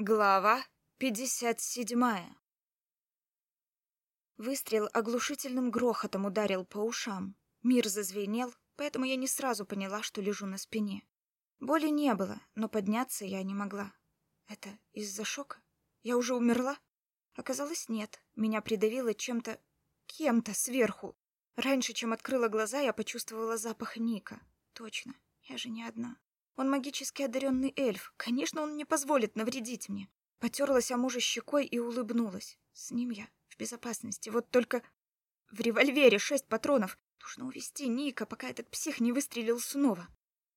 Глава 57 Выстрел оглушительным грохотом ударил по ушам. Мир зазвенел, поэтому я не сразу поняла, что лежу на спине. Боли не было, но подняться я не могла. Это из-за шока? Я уже умерла? Оказалось, нет. Меня придавило чем-то... кем-то сверху. Раньше, чем открыла глаза, я почувствовала запах Ника. Точно, я же не одна. Он магически одаренный эльф. Конечно, он не позволит навредить мне. Потерлась о мужа щекой и улыбнулась. С ним я в безопасности. Вот только в револьвере шесть патронов. Нужно увести Ника, пока этот псих не выстрелил снова.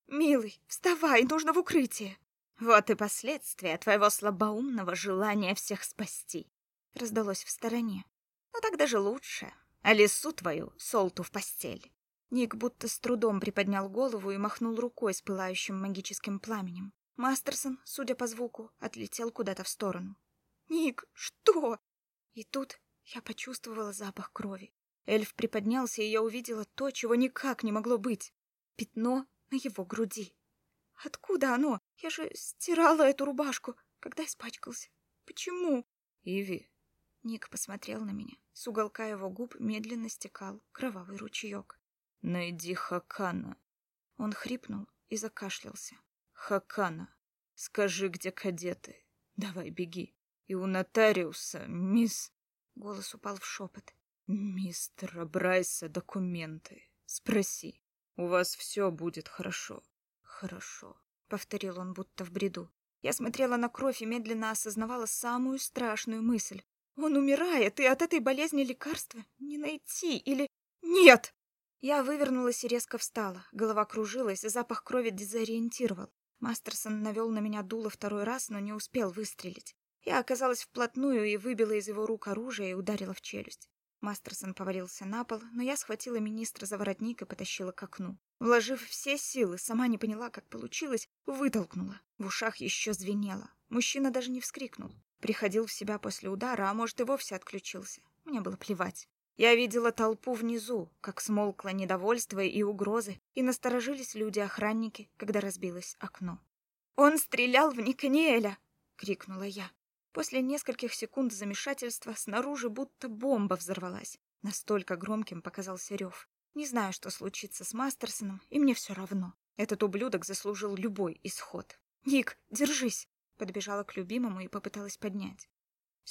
«Милый, вставай, нужно в укрытие!» «Вот и последствия твоего слабоумного желания всех спасти!» Раздалось в стороне. «Ну так даже лучше. А лису твою, Солту, в постель!» Ник будто с трудом приподнял голову и махнул рукой с пылающим магическим пламенем. Мастерсон, судя по звуку, отлетел куда-то в сторону. «Ник, что?» И тут я почувствовала запах крови. Эльф приподнялся, и я увидела то, чего никак не могло быть. Пятно на его груди. Откуда оно? Я же стирала эту рубашку, когда испачкался. Почему? Иви. Ник посмотрел на меня. С уголка его губ медленно стекал кровавый ручеек. Найди Хакана. Он хрипнул и закашлялся. Хакана, скажи, где кадеты. Давай, беги. И у нотариуса, мисс... Голос упал в шепот. Мистера Брайса документы. Спроси. У вас все будет хорошо. Хорошо. Повторил он, будто в бреду. Я смотрела на кровь и медленно осознавала самую страшную мысль. Он умирает, и от этой болезни лекарства не найти или... Нет! Я вывернулась и резко встала. Голова кружилась, запах крови дезориентировал. Мастерсон навел на меня дуло второй раз, но не успел выстрелить. Я оказалась вплотную и выбила из его рук оружие и ударила в челюсть. Мастерсон повалился на пол, но я схватила министра за воротник и потащила к окну. Вложив все силы, сама не поняла, как получилось, вытолкнула. В ушах еще звенело. Мужчина даже не вскрикнул. Приходил в себя после удара, а может и вовсе отключился. Мне было плевать. Я видела толпу внизу, как смолкло недовольство и угрозы, и насторожились люди-охранники, когда разбилось окно. «Он стрелял в Никаниэля!» — крикнула я. После нескольких секунд замешательства снаружи будто бомба взорвалась. Настолько громким показался рев. Не знаю, что случится с Мастерсоном, и мне все равно. Этот ублюдок заслужил любой исход. «Ник, держись!» Подбежала к любимому и попыталась поднять.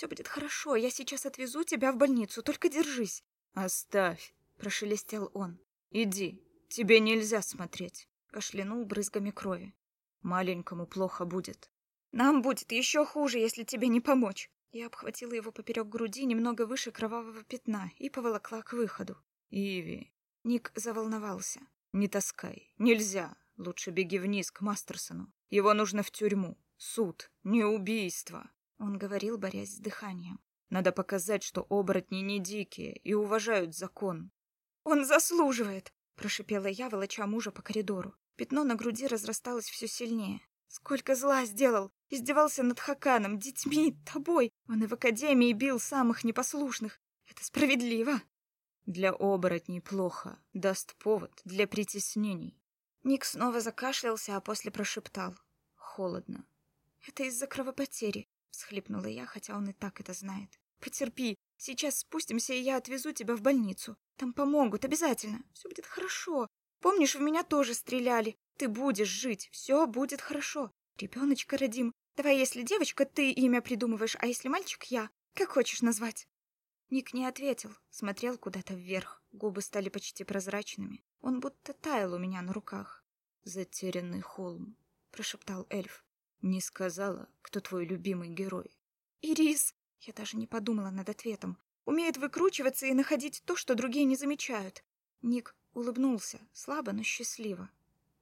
Все будет хорошо, я сейчас отвезу тебя в больницу, только держись. Оставь, прошелестел он. Иди, тебе нельзя смотреть. Кашлянул брызгами крови. Маленькому плохо будет. Нам будет еще хуже, если тебе не помочь. Я обхватила его поперек груди немного выше кровавого пятна и поволокла к выходу. Иви. Ник заволновался. Не таскай, нельзя. Лучше беги вниз к Мастерсону. Его нужно в тюрьму. Суд, не убийство. Он говорил, борясь с дыханием. Надо показать, что оборотни не дикие и уважают закон. Он заслуживает, прошипела я, волоча мужа по коридору. Пятно на груди разрасталось все сильнее. Сколько зла сделал! Издевался над Хаканом, детьми, тобой. Он и в академии бил самых непослушных. Это справедливо. Для оборотней плохо. Даст повод для притеснений. Ник снова закашлялся, а после прошептал. Холодно. Это из-за кровопотери всхлипнула я, хотя он и так это знает. Потерпи, сейчас спустимся, и я отвезу тебя в больницу. Там помогут обязательно. Все будет хорошо. Помнишь, в меня тоже стреляли. Ты будешь жить, все будет хорошо. Ребеночка родим. Давай, если девочка, ты имя придумываешь, а если мальчик, я. Как хочешь назвать. Ник не ответил, смотрел куда-то вверх. Губы стали почти прозрачными. Он будто таял у меня на руках. Затерянный холм, прошептал эльф. Не сказала, кто твой любимый герой. Ирис, я даже не подумала над ответом. Умеет выкручиваться и находить то, что другие не замечают. Ник улыбнулся, слабо, но счастливо.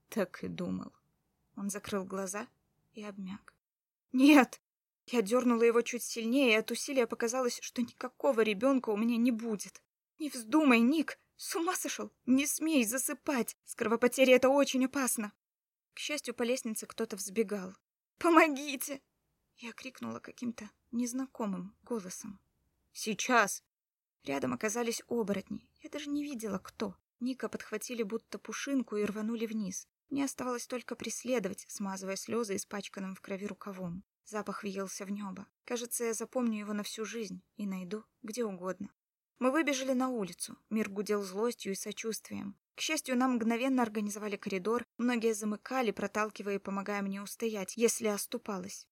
Так и думал. Он закрыл глаза и обмяк. Нет! Я дернула его чуть сильнее, и от усилия показалось, что никакого ребенка у меня не будет. Не вздумай, Ник! С ума сошел! Не смей засыпать! С кровопотерей это очень опасно! К счастью, по лестнице кто-то взбегал. Помогите!» Я крикнула каким-то незнакомым голосом. «Сейчас!» Рядом оказались оборотни. Я даже не видела, кто. Ника подхватили будто пушинку и рванули вниз. Мне оставалось только преследовать, смазывая слезы испачканным в крови рукавом. Запах въелся в небо. Кажется, я запомню его на всю жизнь и найду где угодно. Мы выбежали на улицу. Мир гудел злостью и сочувствием. К счастью, нам мгновенно организовали коридор. Многие замыкали, проталкивая и помогая мне устоять, если оступалась.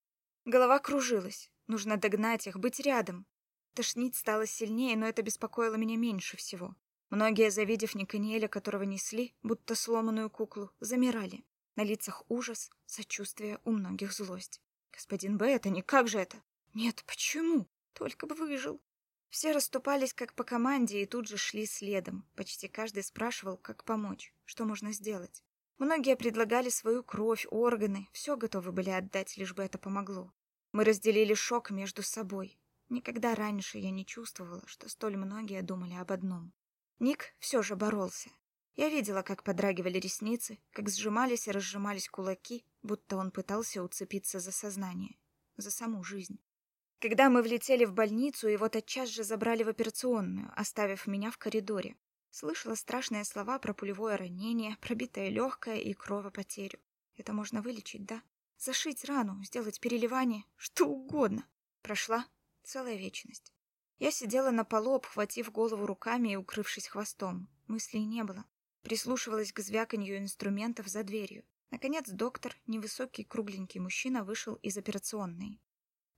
Голова кружилась. Нужно догнать их, быть рядом. Тошнить стало сильнее, но это беспокоило меня меньше всего. Многие, завидев Никаниэля, которого несли, будто сломанную куклу, замирали. На лицах ужас, сочувствие, у многих злость. «Господин Б, это не как же это?» «Нет, почему? Только бы выжил». Все расступались как по команде и тут же шли следом. Почти каждый спрашивал, как помочь, что можно сделать. Многие предлагали свою кровь, органы, все готовы были отдать, лишь бы это помогло. Мы разделили шок между собой. Никогда раньше я не чувствовала, что столь многие думали об одном. Ник все же боролся. Я видела, как подрагивали ресницы, как сжимались и разжимались кулаки, будто он пытался уцепиться за сознание, за саму жизнь. Когда мы влетели в больницу, его тотчас же забрали в операционную, оставив меня в коридоре. Слышала страшные слова про пулевое ранение, пробитое легкое и кровопотерю. Это можно вылечить, да? Зашить рану, сделать переливание, что угодно. Прошла целая вечность. Я сидела на полу, обхватив голову руками и укрывшись хвостом. Мыслей не было. Прислушивалась к звяканью инструментов за дверью. Наконец доктор, невысокий кругленький мужчина, вышел из операционной.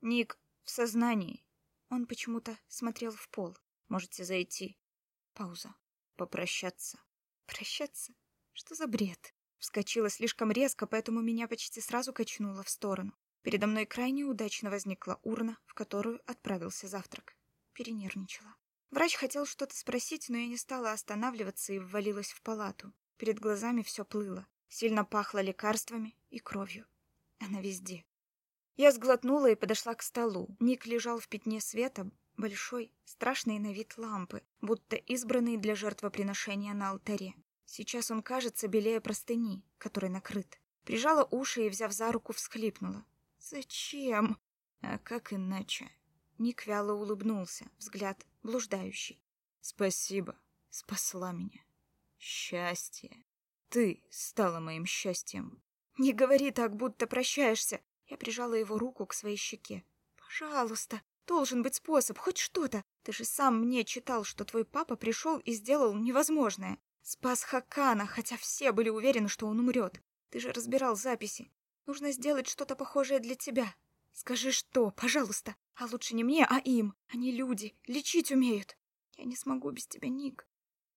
«Ник, в сознании. Он почему-то смотрел в пол. Можете зайти. Пауза. Попрощаться. Прощаться? Что за бред? Вскочила слишком резко, поэтому меня почти сразу качнуло в сторону. Передо мной крайне удачно возникла урна, в которую отправился завтрак. Перенервничала. Врач хотел что-то спросить, но я не стала останавливаться и ввалилась в палату. Перед глазами все плыло. Сильно пахло лекарствами и кровью. Она везде. Я сглотнула и подошла к столу. Ник лежал в пятне света, большой, страшный на вид лампы, будто избранный для жертвоприношения на алтаре. Сейчас он кажется белее простыни, которой накрыт. Прижала уши и, взяв за руку, всхлипнула. «Зачем?» «А как иначе?» Ник вяло улыбнулся, взгляд блуждающий. «Спасибо, спасла меня. Счастье. Ты стала моим счастьем». «Не говори так, будто прощаешься. Я прижала его руку к своей щеке. «Пожалуйста, должен быть способ, хоть что-то. Ты же сам мне читал, что твой папа пришел и сделал невозможное. Спас Хакана, хотя все были уверены, что он умрет. Ты же разбирал записи. Нужно сделать что-то похожее для тебя. Скажи, что, пожалуйста. А лучше не мне, а им. Они люди, лечить умеют. Я не смогу без тебя, Ник».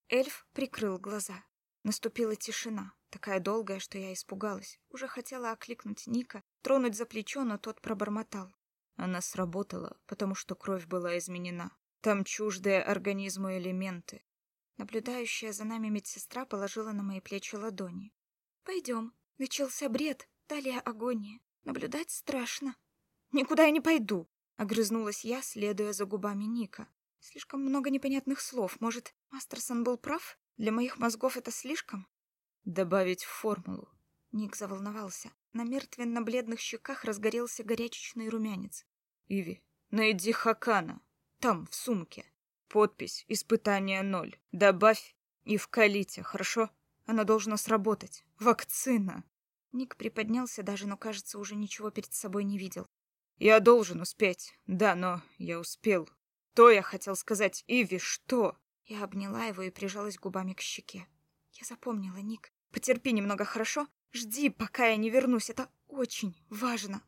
Эльф прикрыл глаза. Наступила тишина, такая долгая, что я испугалась. Уже хотела окликнуть Ника, тронуть за плечо, но тот пробормотал. Она сработала, потому что кровь была изменена. Там чуждые организму элементы. Наблюдающая за нами медсестра положила на мои плечи ладони. «Пойдем. Начался бред, далее агония. Наблюдать страшно». «Никуда я не пойду!» — огрызнулась я, следуя за губами Ника. Слишком много непонятных слов. Может, Мастерсон был прав? Для моих мозгов это слишком? Добавить в формулу. Ник заволновался. На мертвенно-бледных щеках разгорелся горячечный румянец. Иви, найди Хакана. Там, в сумке. Подпись «Испытание ноль». Добавь и вкалите, хорошо? Она должна сработать. Вакцина. Ник приподнялся даже, но, кажется, уже ничего перед собой не видел. Я должен успеть. Да, но я успел. То я хотел сказать, Иви, что? Я обняла его и прижалась губами к щеке. Я запомнила, Ник. Потерпи немного, хорошо? Жди, пока я не вернусь. Это очень важно.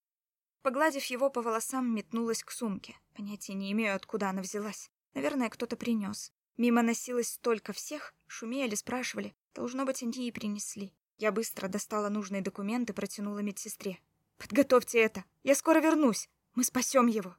Погладив его по волосам, метнулась к сумке. Понятия не имею, откуда она взялась. Наверное, кто-то принес. Мимо носилось столько всех, шумели, спрашивали. Должно быть, они и принесли. Я быстро достала нужные документы, протянула медсестре. «Подготовьте это. Я скоро вернусь. Мы спасем его».